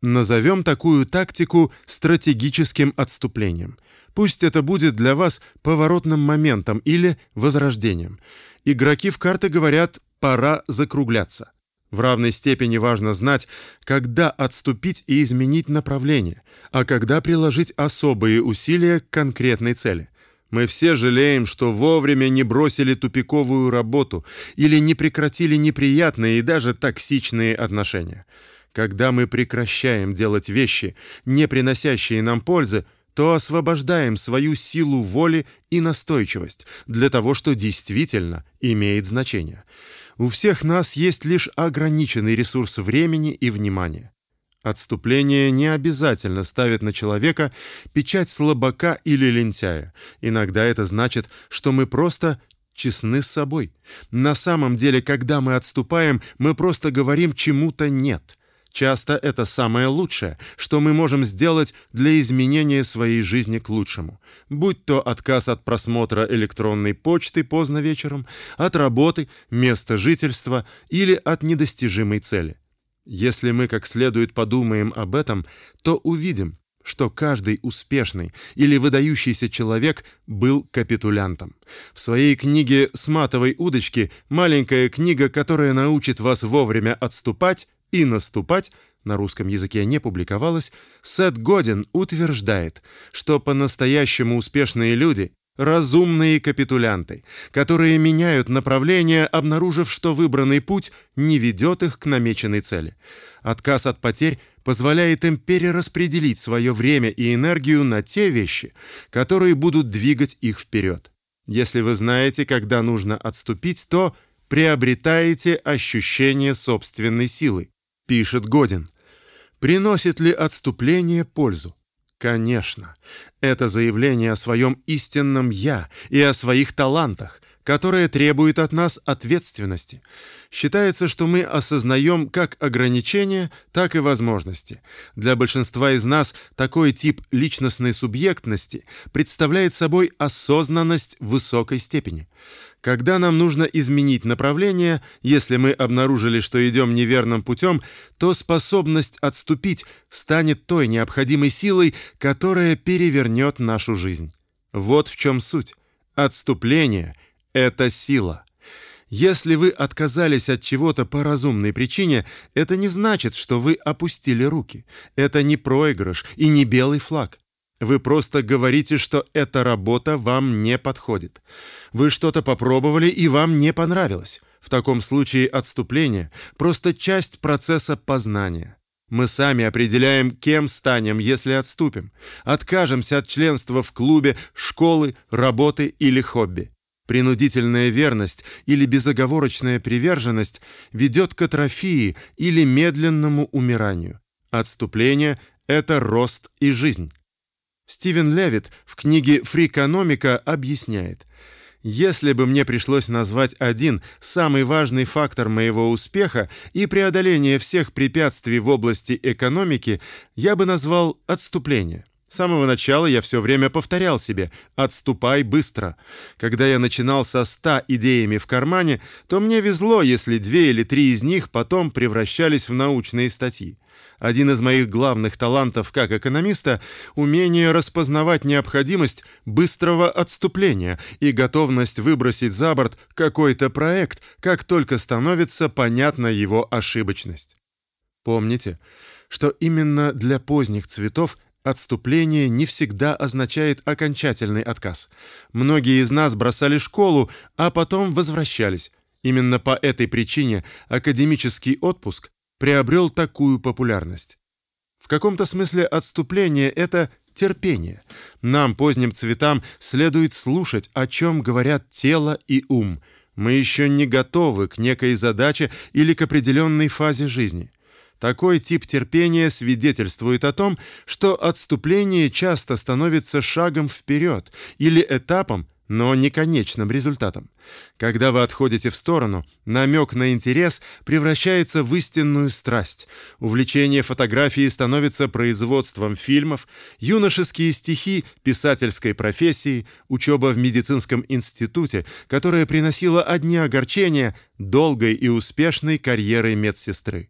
Назовем такую тактику стратегическим отступлением. Пусть это будет для вас поворотным моментом или возрождением. Игроки в карты говорят «пора закругляться». В равной степени важно знать, когда отступить и изменить направление, а когда приложить особые усилия к конкретной цели. Мы все жалеем, что вовремя не бросили тупиковую работу или не прекратили неприятные и даже токсичные отношения. Когда мы прекращаем делать вещи, не приносящие нам пользы, то освобождаем свою силу воли и настойчивость для того, что действительно имеет значение. У всех нас есть лишь ограниченный ресурс времени и внимания. Отступление не обязательно ставит на человека печать слабака или лентяя. Иногда это значит, что мы просто честны с собой. На самом деле, когда мы отступаем, мы просто говорим чему-то нет. Часто это самое лучшее, что мы можем сделать для изменения своей жизни к лучшему. Будь то отказ от просмотра электронной почты поздно вечером, от работы, места жительства или от недостижимой цели. Если мы как следует подумаем об этом, то увидим, что каждый успешный или выдающийся человек был капитулянтом. В своей книге «С матовой удочки» маленькая книга, которая научит вас вовремя отступать, и наступать на русском языке не публиковалось, Сет Годин утверждает, что по-настоящему успешные люди разумные капитулянты, которые меняют направление, обнаружив, что выбранный путь не ведет их к намеченной цели. Отказ от потерь позволяет им перераспределить свое время и энергию на те вещи, которые будут двигать их вперед. Если вы знаете, когда нужно отступить, то приобретаете ощущение собственной силы пишет Годин. Приносит ли отступление пользу? Конечно. Это заявление о своем истинном я и о своих талантах, которое требует от нас ответственности. Считается, что мы осознаем как ограничения, так и возможности. Для большинства из нас такой тип личностной субъектности представляет собой осознанность высокой степени. Когда нам нужно изменить направление, если мы обнаружили, что идем неверным путем, то способность отступить станет той необходимой силой, которая перевернет нашу жизнь. Вот в чем суть. Отступление это сила. Если вы отказались от чего-то по разумной причине, это не значит, что вы опустили руки. Это не проигрыш и не белый флаг. Вы просто говорите, что эта работа вам не подходит. Вы что-то попробовали и вам не понравилось. В таком случае отступление просто часть процесса познания. Мы сами определяем, кем станем, если отступим. Откажемся от членства в клубе, школы, работы или хобби. Принудительная верность или безоговорочная приверженность ведет к атрофии или медленному умиранию. Отступление это рост и жизнь. Стивен Левит в книге «Фрикономика» объясняет, если бы мне пришлось назвать один самый важный фактор моего успеха и преодоления всех препятствий в области экономики, я бы назвал отступление. С самого начала я все время повторял себе «отступай быстро». Когда я начинал со ста идеями в кармане, то мне везло, если две или три из них потом превращались в научные статьи. Один из моих главных талантов как экономиста умение распознавать необходимость быстрого отступления и готовность выбросить за борт какой-то проект, как только становится понятна его ошибочность. Помните, что именно для поздних цветов Отступление не всегда означает окончательный отказ. Многие из нас бросали школу, а потом возвращались. Именно по этой причине академический отпуск приобрел такую популярность. В каком-то смысле отступление это терпение. Нам поздним цветам следует слушать, о чем говорят тело и ум. Мы еще не готовы к некой задаче или к определенной фазе жизни. Такой тип терпения свидетельствует о том, что отступление часто становится шагом вперед или этапом, но не конечным результатом. Когда вы отходите в сторону, намек на интерес превращается в истинную страсть. Увлечение фотографией становится производством фильмов, юношеские стихи писательской профессией, учеба в медицинском институте, которая приносила одни огорчения долгой и успешной карьерой медсестры.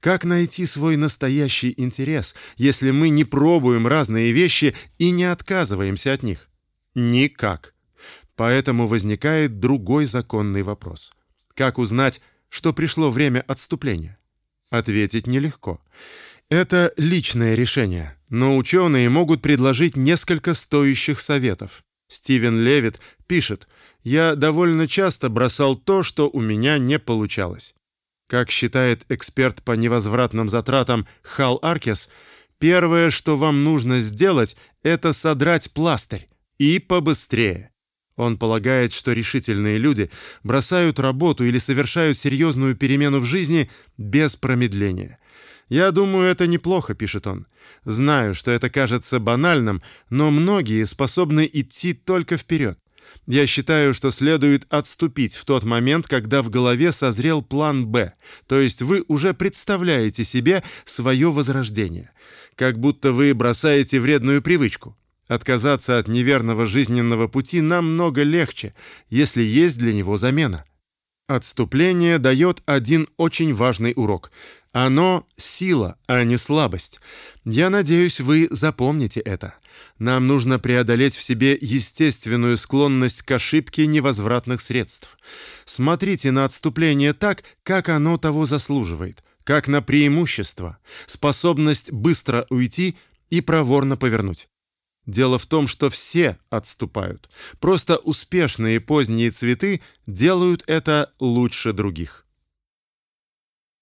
Как найти свой настоящий интерес, если мы не пробуем разные вещи и не отказываемся от них? Никак. Поэтому возникает другой законный вопрос. Как узнать, что пришло время отступления? Ответить нелегко. Это личное решение, но ученые могут предложить несколько стоящих советов. Стивен Левит пишет: "Я довольно часто бросал то, что у меня не получалось. Как считает эксперт по невозвратным затратам Хал Аркес, первое, что вам нужно сделать, это содрать пластырь и побыстрее. Он полагает, что решительные люди бросают работу или совершают серьезную перемену в жизни без промедления. Я думаю, это неплохо, пишет он. Знаю, что это кажется банальным, но многие способны идти только вперед. Я считаю, что следует отступить в тот момент, когда в голове созрел план Б, то есть вы уже представляете себе свое возрождение, как будто вы бросаете вредную привычку. Отказаться от неверного жизненного пути намного легче, если есть для него замена. Отступление дает один очень важный урок. Оно сила, а не слабость. Я надеюсь, вы запомните это. Нам нужно преодолеть в себе естественную склонность к ошибке невозвратных средств. Смотрите на отступление так, как оно того заслуживает, как на преимущество, способность быстро уйти и проворно повернуть. Дело в том, что все отступают. Просто успешные поздние цветы делают это лучше других.